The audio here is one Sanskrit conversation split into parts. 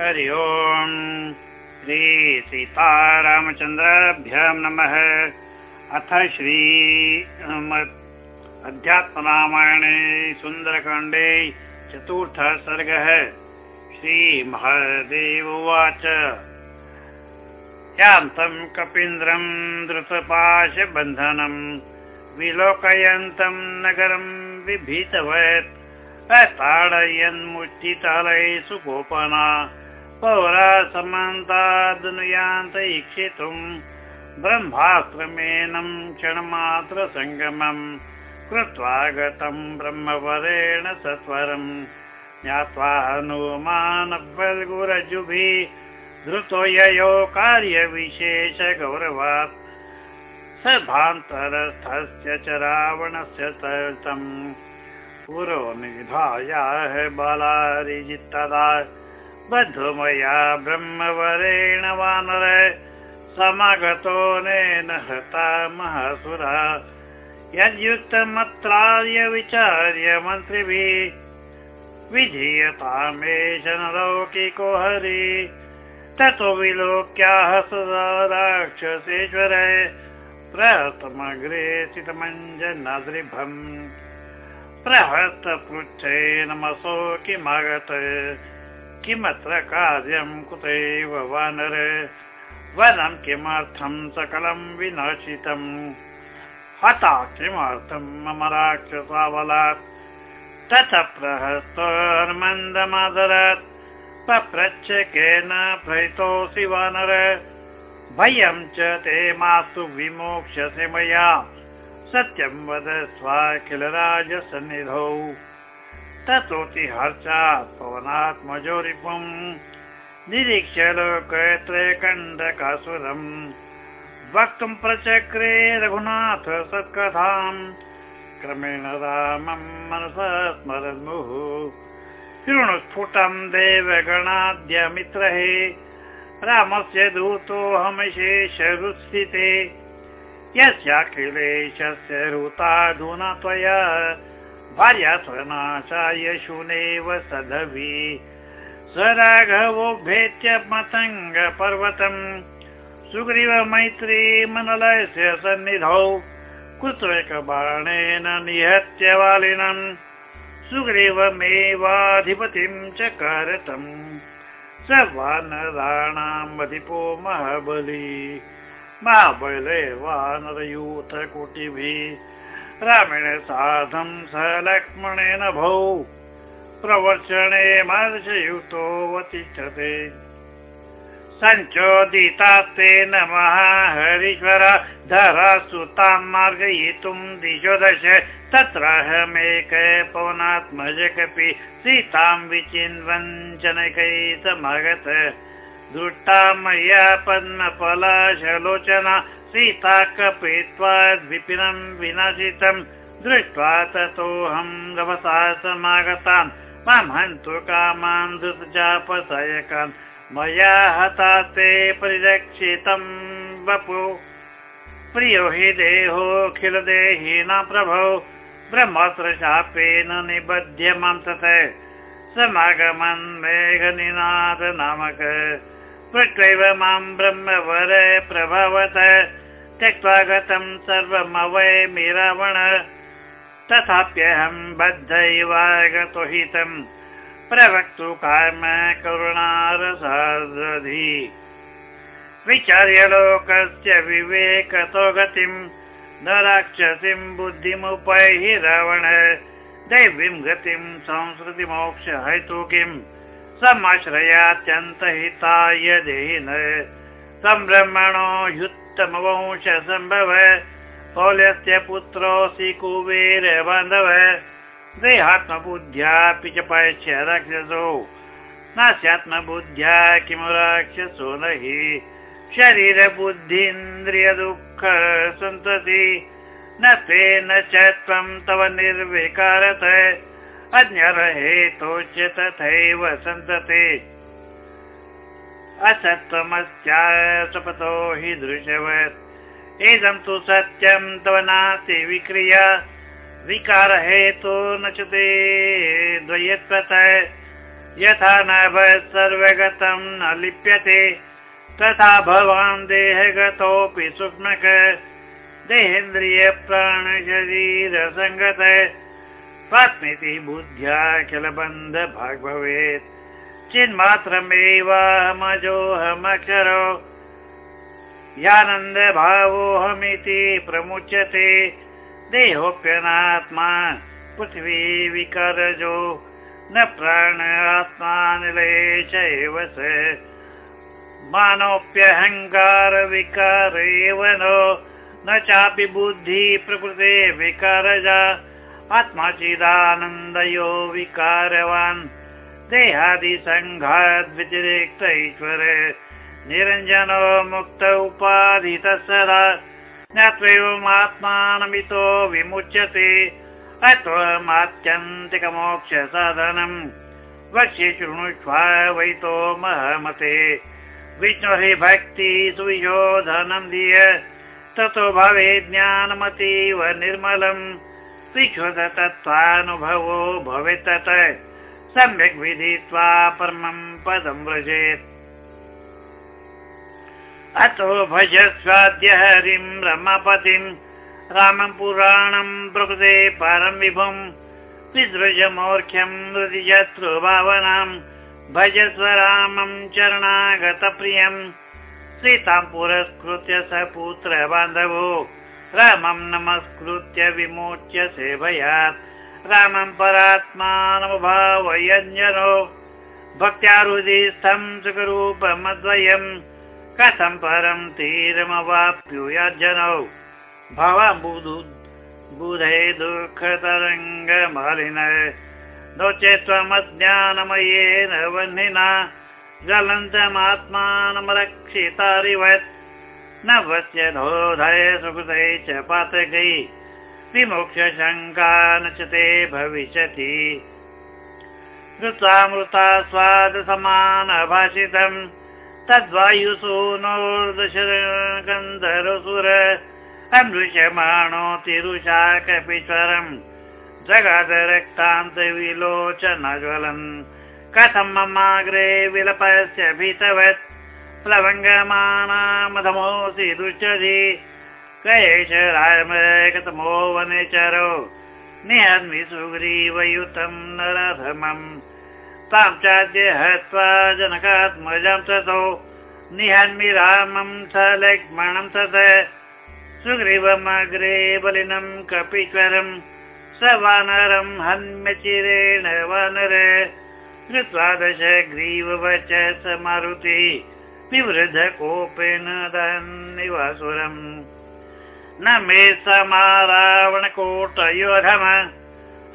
हरि ओम्। श्री सीतारामचन्द्राभ्यां नमः। अथ श्री अध्यात्मरामायणे सुन्दरकाण्डे चतुर्थः सर्गः। श्रीमहादेव उवाच। यान्तं कपीन्द्रं द्रुतपाशबन्धनम् विलोकयन्तं नगरं बिभीतवत् ताडयन्मुचितालये सुगोपना पौरा समान्तादनुयान्तैक्षितुम् ब्रह्मास्त्रमेनं क्षणमात्र सङ्गमम् कृत्वा गतं ब्रह्मवरेण सत्वरम् ज्ञात्वा हनुमानबलगुरजुभिः धृतो ययो कार्यविशेषगौरवात्। सभान्तरस्थस्य च रावणस्य तम् पुरो निधायाः बालारिजित्तदा बद्धुमया ब्रह्मवरेण वानर समागतो नेन हता महासुरा। यद्युक्तमत्रार्य विचार्य मन्त्रिभिः विधीयतामेष नलौकिको हरि। ततो विलोक्याः सदा राक्षसेश्वर। प्रथमग्रे स्थितमञ्जनाद्रिभम् प्रहस्तपृच्छे नमसो किमागत किमत्र कार्यं कुतैव वानर? वनं किमर्थं सकलं विनाशितम् हता किमर्थं मम राक्षसावलात्। तथ प्रहस्तोर्मन्दमादरात्। पप्रच्छ केन प्रहितोऽसि वानर। भयं च ते मास्तु विमोक्ष्यसे मया। सत्यं वद स्वाखिल ततोति हर्षात् पवनात्मजो रिपुम् निरीक्ष्य लोकत्रयकण्डकासुरम् वक्तुं प्रचक्रे रघुनाथ सत्कथाम् क्रमेण रामं मनसा स्मरन्मुः। शृणु स्फुटं देवगणाद्य मित्रहे रामस्य दूतोऽहमशेषरुत्स्थिते यस्याखिलेशस्य हृताधुना त्वया भार्यासुरनाशाय शुनेव सधवी स्वराघवोभ्येत्य सुग्रीव मैत्री मनलयस्य सन्निधौ। कृत्रकबाणेन निहत्य वालिनम् सुग्रीवमेवाधिपतिम् चकारतम् स वानराणाम् अधिपो महाबली महाबले वानरयूथकुटिभिः रामेण साधं स लक्ष्मणेन भौ। प्रवर्षणे मार्षयुतोऽवतिष्ठते सञ्चोदितास्तेन महाहरीश्वर धरा सुतां मार्गयितुं दिशो दश। तत्राहमेक पवनात्मज कपि सीतां विचिन्वन् जनकै समागत दृष्टा मया पद्मपलाशलोचना सीता कपित्वा विपिनं विनाशितं दृष्ट्वा ततोऽहं रभसा समागतान् मां हन्तु कामान् धृतजापसायकान् मया हता ते परिरक्षितं वपु। प्रियो हि देहोऽखिलदेहिना प्रभो। ब्रह्मत्र शापेन निबध्य मां तत्। समागमन् मेघनिनाद नामक। पृष्ट्वैव मां ब्रह्मवर प्रभवत त्यक्त्वा गतं सर्वमवै रावण तथाप्यहं बद्धैवागतो हितम् प्रवक्तु कर्म करुणारसादधि विचार्य लोकस्य विवेकतो गतिं न राक्षसीं बुद्धिमुपैहि रावण दैवीं गतिं संस्कृतिमोक्ष हेतु किं? समाश्रयात्यन्तहिताय देहिन। सम्ब्रह्मणो ह्युत्तमवंश सम्भव कौल्यस्य पुत्रोऽसि कुबेर बान्धव देहात्मबुद्ध्यापि च पश्य राक्षसो। नास्यात्मबुद्ध्या किमु राक्षसो न हि शरीरबुद्धीन्द्रियदुःख सन्तति। न तेन च त्वं तव निर्विकारत। अन्यरहेतोच्च तथैव सन्तते असत्त्वमस्यासपतो हि दृशवत् इदं तु सत्यं तव नास्ति विक्रिया। विकारहेतो न च ते द्वयत्वत। यथा न सर्वगतं न लिप्यते। तथा भवान् देहगतोऽपि सूक्ष्मक। देहेन्द्रिय प्राण शरीर सङ्गत। स्वात्मिति बुद्ध्या किल बन्ध भाग् भवेत् चिन्मात्रमेवाहमजोऽहमक्षरो यानन्दभावोऽहमिति प्रमुच्यते। देहोऽप्यनात्मा पृथ्वी विकारजो न प्राण आत्मानिलयेश एव स। मानोऽप्यहङ्कार विकार एव न चापि बुद्धि प्रकृते विकारजा। आत्मा चिदानन्दयो विकारवान् देहादिसङ्घाद्व्यतिरिक्त ईश्वर निरञ्जनो मुक्त उपाधितः सदा ज्ञात्वैवमात्मानमितो विमुच्यते अत्वमात्यन्तिकमोक्षसाधनम् वक्ष्ये शृणुष्व वैतो महमते। विष्णुहि भक्ति सुविशोधनं धिय ततो भवे ज्ञानमतीव निर्मलम्। विश्वतत्त्वानुभवो भवेत् तत् सम्यक् विधित्वा परमं पदं व्रजेत्। अतो भजस्वाद्य हरिं रमापतिम् रामं पुराणं प्रकृते परं विभुम् विसृजमौर्ख्यं हृदिशत्रुभावनां भजस्व रामं चरणागतप्रियम् सीतां पुरस्कृत्य स पुत्र बान्धवो रामं नमस्कृत्य विमोच्य सेवयात् भक्त्यारुदिस्थं सुखरूपमद्वयम् कथं परं तीरमवाप्युयर्जनौ भवाम्बुधु बुधे दुःखतरङ्गमालिन। नो चेत् त्वमज्ञानमयेन वह्निना ज्वलन्तमात्मानमरक्षितारिवत्। न वस्य धोधय सुकृतै च पातकै विमोक्षशङ्का न च ते भविष्यति। ऋत्वामृता स्वादसमानभाषितम् तद्वायुसूनोर्दशगन्धरसुर अन्विष्यमाणो तिरुषाकपिश्वरम् जगादरक्तान्तविलोचनज्वलन् कथं ममाग्रे विलपस्य भीतवत्। प्लवङ्गमानामधमोऽसि दुष्टधि कयेश रामकतमो वनेचरो निहन्मि सुग्रीवयुतं नरधमम् तां चाद्य हत्वा जनकात्मजं ततो निहन्मि रामं स लक्ष्मणं तत् सुग्रीवमग्रे बलिनं कपीश्वरं स वानरं हन्म्यचिरेण वानर कृत्वा दश ग्रीववच स मारुति विवृद्ध कोपेन दहन्निवासुरम् न मे समारावणकोटयोधम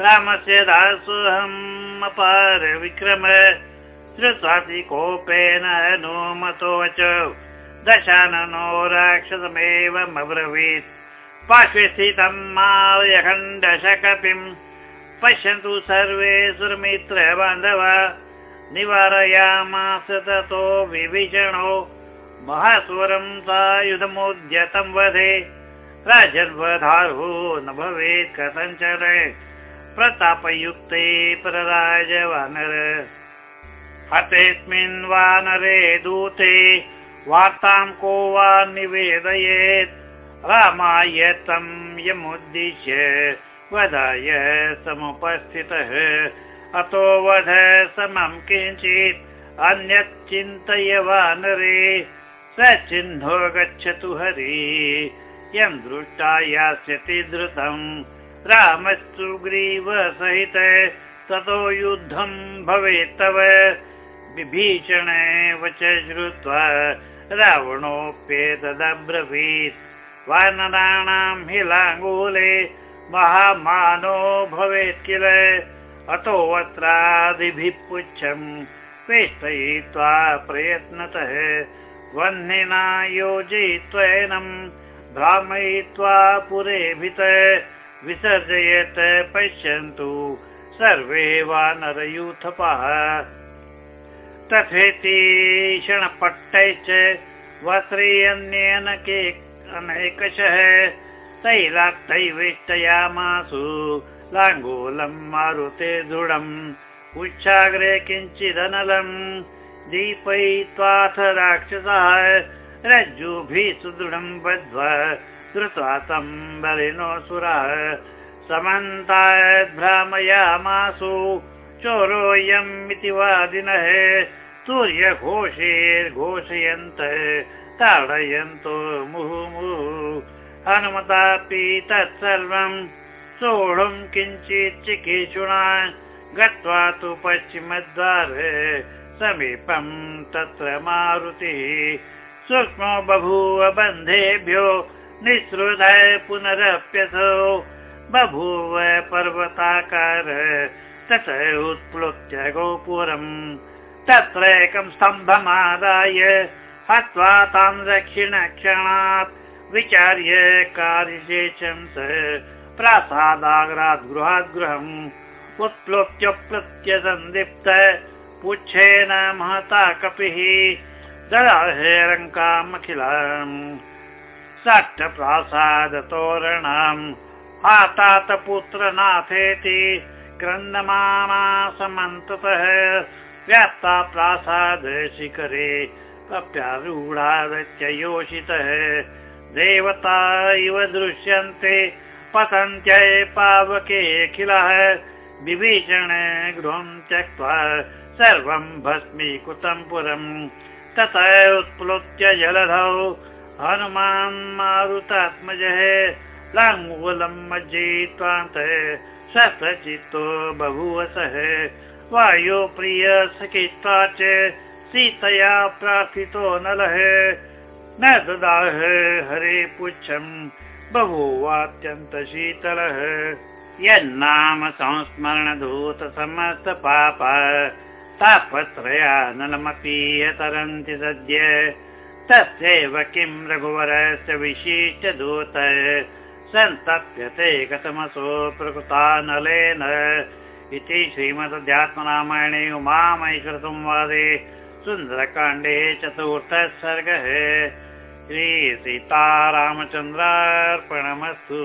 रामस्य दासोऽहम् अपार विक्रम। श्रुत्वाति कोपेन अनुमतो वच दशाननो राक्षसमेवमब्रवीत् पार्श्वे स्थितं मालयखण्डशकपिम्। पश्यन्तु सर्वे सुरमित्र बान्धव निवारयामास ततो विभीषणो। महास्वरं सायुधमुद्यतं वधे राजन्वधारो न भवेत् कथञ्चन प्रतापयुक्ते परराजवानर। हतेऽस्मिन् वानरे दूते वार्तां को वा निवेदयेत्। रामाय तं यमुद्दिश्य वधाय समुपस्थितः। अतो वध समं किञ्चित् अन्यत् चिन्तय वानरे। स चिह्नो गच्छतु हरि यं दृष्टा यास्यति धृतम् रामस्तु ग्रीवसहित ततो युद्धं भवेत् तव विभीषण वच श्रुत्वा रावणोऽप्येतदब्रवीत् वानराणां हिलाङ्गूले महामानो भवेत् किल। अतोऽत्रादिभिः पुच्छम् पेष्टयित्वा प्रयत्नतः वह्निना योजयित्वैनं भ्रामयित्वा पुरेभित विसर्जयत् पश्यन्तु सर्वे वानरयूथपाः तथेति क्षणपट्टैश्च वस्त्रयन्येन के अनेकशः तैलाक्तैवेष्टयामासु लाङ्गूलं मारुते दृढम्। उच्चाग्रे किञ्चिदनलम् दीपयित्वाथ राक्षसः रज्जुभिः सुदृढम् बद्ध्वा धृत्वा तं बलिनो सुरः। समन्ताद्भ्रामयामासु चोरोऽयम् इति वादिनः। सूर्यघोषेर्घोषयन्त ताडयन्तो मुहुमुहुः हनुमतापि तत्सर्वम् सोढुम् किञ्चित् चिकीर्षुणा गत्वा तु पश्चिमद्वारे समीपम् तत्र मारुतिः सूक्ष्मो बभूव बन्धेभ्यो निःसृतय पुनरप्यसौ। बभूव पर्वताकार तत उत्प्लुत्य गोपुरम्। तत्र एकं स्तम्भमादाय हत्वा तां दक्षिणक्षणात् विचार्य कार्यशेषं स प्रासादाग्रात् गृहात् गृहम्। उत्प्लुत्युत्प्लुत्य सन्दीप्त पुच्छेन महता कपिः ददाहेरङ्कामखिलम् सट्टप्रासादतोरणम् हातातपुत्रनाथेति क्रन्दमाना समन्ततः व्याप्ता प्रासाद शिखरे अप्यारूढादत्य योषितः। देवता इव दृश्यन्ते पतन्त्यै पावकेऽखिलः विभीषण गृहं त्यक्त्वा सर्वं भस्मीकृतं पुरम् ततः उत्प्लुत्य जलधौ हनुमान् मारुतात्मजः लाङ्गूलं मज्जयित्वान्तः शस्त्रचित्तो बभूव सः वायुप्रिय सखित्वा च सीतया प्रार्थितो नलः न ददाह हरे पुच्छम् बभूवात्यन्त शीतलः यन्नाम संस्मरणधूत समस्त पाप तापत्रया नलमपि तरन्ति सद्य। तस्यैव किं रघुवरस्य विशिष्ट दूत सन्तप्यते कथमसो प्रकृतानलेन इति श्रीमदध्यात्मरामायणे उमामहेश्वरसंवादे सुन्दरकाण्डे चतुर्थः सर्गः श्रीसीतारामचन्द्रार्पणमस्तु